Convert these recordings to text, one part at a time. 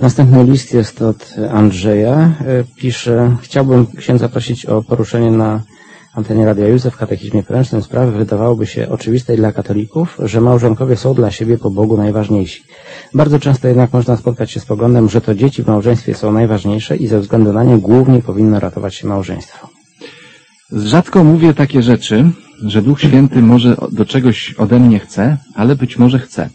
Następny list jest od Andrzeja. E, Pisze, chciałbym księdza prosić o poruszenie na antenie Radia Józef w katechizmie poręcznym sprawy wydawałoby się oczywistej dla katolików, że małżonkowie są dla siebie po Bogu najważniejsi. Bardzo często jednak można spotkać się z poglądem, że to dzieci w małżeństwie są najważniejsze i ze względu na nie głównie powinno ratować się małżeństwo. Rzadko mówię takie rzeczy, że Duch Święty może do czegoś ode mnie chce, ale być może chce.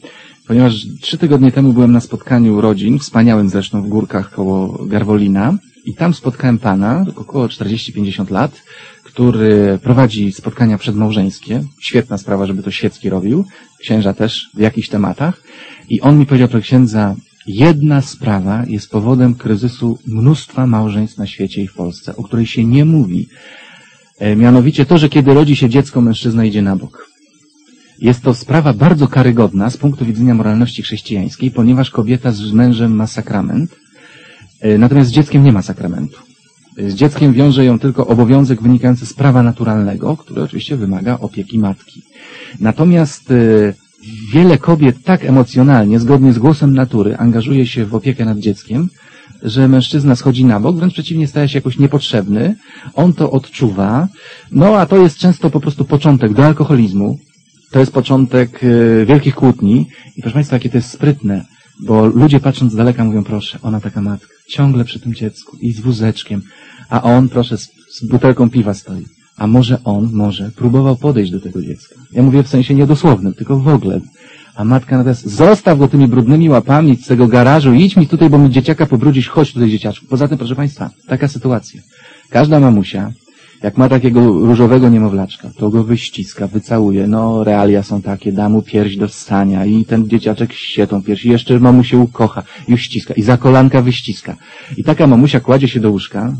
Ponieważ trzy tygodnie temu byłem na spotkaniu rodzin, wspaniałym zresztą w górkach koło Garwolina i tam spotkałem pana, około 40-50 lat, który prowadzi spotkania przedmałżeńskie. Świetna sprawa, żeby to świecki robił. Księża też w jakichś tematach. I on mi powiedział, proszę księdza, jedna sprawa jest powodem kryzysu mnóstwa małżeństw na świecie i w Polsce, o której się nie mówi. E, mianowicie to, że kiedy rodzi się dziecko, mężczyzna idzie na bok. Jest to sprawa bardzo karygodna z punktu widzenia moralności chrześcijańskiej, ponieważ kobieta z mężem ma sakrament, e, natomiast z dzieckiem nie ma sakramentu. E, z dzieckiem wiąże ją tylko obowiązek wynikający z prawa naturalnego, który oczywiście wymaga opieki matki. Natomiast wiele kobiet tak emocjonalnie, zgodnie z głosem natury, angażuje się w opiekę nad dzieckiem, że mężczyzna schodzi na bok, wręcz przeciwnie staje się jakoś niepotrzebny, on to odczuwa, no a to jest często po prostu początek do alkoholizmu, to jest początek y, wielkich kłótni i proszę Państwa, jakie to jest sprytne, bo ludzie patrząc z daleka mówią, proszę, ona taka matka, ciągle przy tym dziecku i z wózeczkiem, a on, proszę, z, z butelką piwa stoi. A może on, może, próbował podejść do tego dziecka. Ja mówię w sensie niedosłownym, tylko w ogóle. A matka natomiast, zostaw go tymi brudnymi łapami z tego garażu, idź mi tutaj, bo mi dzieciaka pobrudzisz, chodź tutaj dzieciaczku. Poza tym, proszę Państwa, taka sytuacja. Każda mamusia, jak ma takiego różowego niemowlaczka, to go wyściska, wycałuje. No, realia są takie, da mu pierś do ssania i ten dzieciaczek się tą pierś. I jeszcze mamusię ukocha, już ściska. I za kolanka wyściska. I taka mamusia kładzie się do łóżka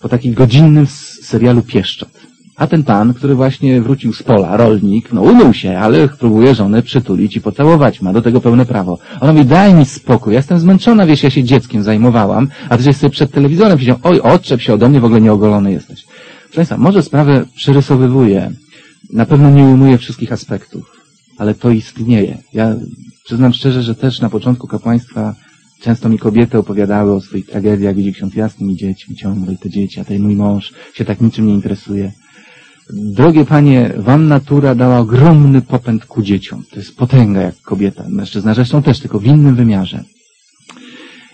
po takim godzinnym serialu Pieszczot. A ten pan, który właśnie wrócił z pola, rolnik, no umył się, ale próbuje żonę przytulić i pocałować. Ma do tego pełne prawo. Ona mówi, daj mi spokój, ja jestem zmęczona, wiesz, ja się dzieckiem zajmowałam, a ty sobie przed telewizorem siedział, oj, odczep się ode mnie, w ogóle nieogolony jesteś. Proszę Państwa, może sprawę przerysowywuję. Na pewno nie ujmuję wszystkich aspektów, ale to istnieje. Ja przyznam szczerze, że też na początku kapłaństwa Często mi kobiety opowiadały o swoich tragediach, gdzie ksiądz jasnymi dziećmi ciągle te dzieci, a ten mój mąż się tak niczym nie interesuje. Drogie panie, wam natura dała ogromny popęd ku dzieciom. To jest potęga jak kobieta. Mężczyzna zresztą też, tylko w innym wymiarze.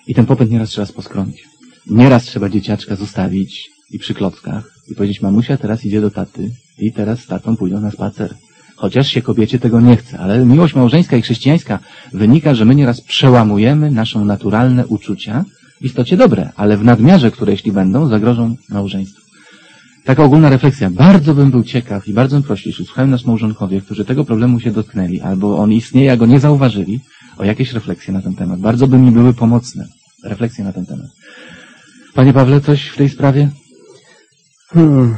I ten popęd nieraz trzeba poskronić. Nieraz trzeba dzieciaczka zostawić i przy klockach i powiedzieć, mamusia teraz idzie do taty i teraz z tatą pójdą na spacer. Chociaż się kobiecie tego nie chce, ale miłość małżeńska i chrześcijańska wynika, że my nieraz przełamujemy naszą naturalne uczucia, w istocie dobre, ale w nadmiarze, które jeśli będą, zagrożą małżeństwu. Taka ogólna refleksja. Bardzo bym był ciekaw i bardzo bym prosił, jeśli słuchają nas małżonkowie, którzy tego problemu się dotknęli, albo on istnieje, a go nie zauważyli, o jakieś refleksje na ten temat. Bardzo by mi były pomocne. Refleksje na ten temat. Panie Pawle, coś w tej sprawie? Hmm.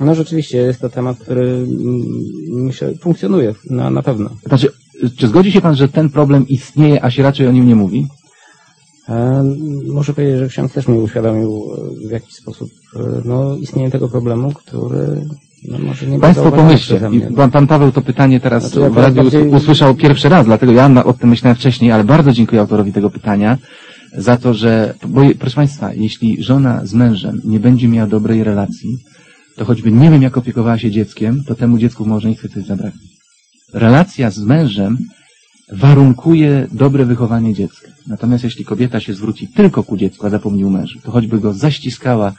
No rzeczywiście jest to temat, który mm, myślę, funkcjonuje na, na pewno. Znaczy, czy zgodzi się Pan, że ten problem istnieje, a się raczej o nim nie mówi? E, muszę powiedzieć, że ksiądz też mi uświadomił w jakiś sposób e, no, istnienie tego problemu, który no, może nie Państwo pomyślcie. Pan, pan Paweł to pytanie teraz znaczy, ja w radiu bardziej... usłyszał pierwszy raz, dlatego ja o tym myślałem wcześniej, ale bardzo dziękuję autorowi tego pytania za to, że, bo, proszę Państwa, jeśli żona z mężem nie będzie miała dobrej relacji, to choćby nie wiem, jak opiekowała się dzieckiem, to temu dziecku w małżeństwie coś zabraknie. Relacja z mężem warunkuje dobre wychowanie dziecka. Natomiast jeśli kobieta się zwróci tylko ku dziecku, a zapomni o mężu, to choćby go zaściskała,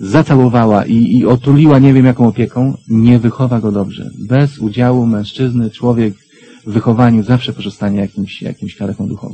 zacałowała i, i otuliła nie wiem jaką opieką, nie wychowa go dobrze. Bez udziału mężczyzny człowiek w wychowaniu zawsze pozostanie jakimś, jakimś kaleką duchowym.